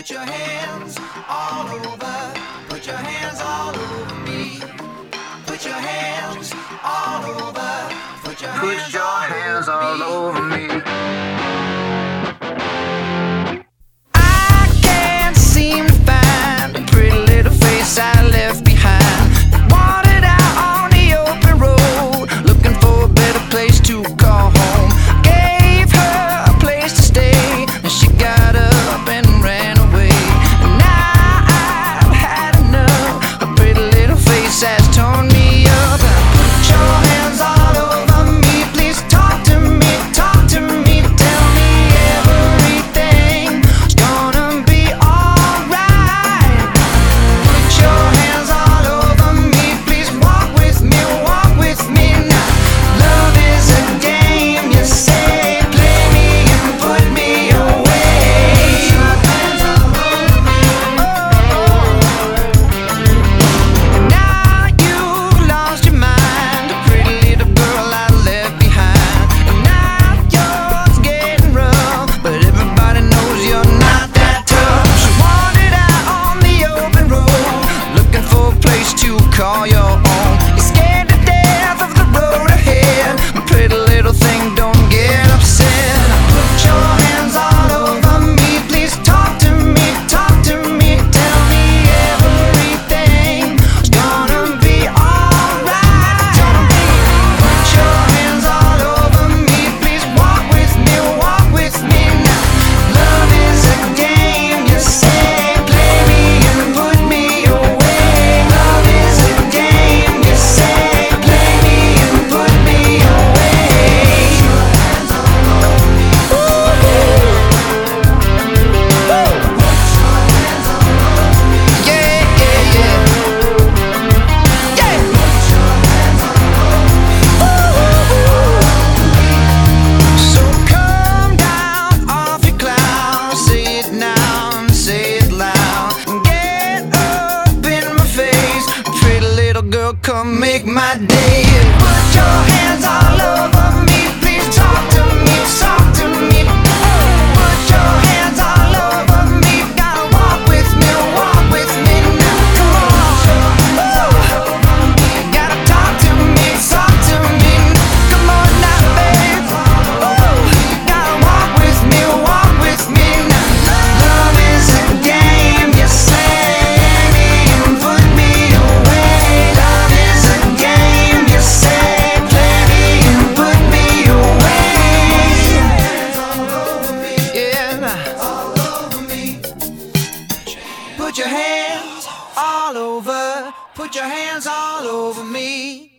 Put your hands all over. Put your hands all over me. Put your hands all over. Put your hands, Put your hands all over me. call your girl, come make my day. Put your hands on. all over. Put your hands all over me.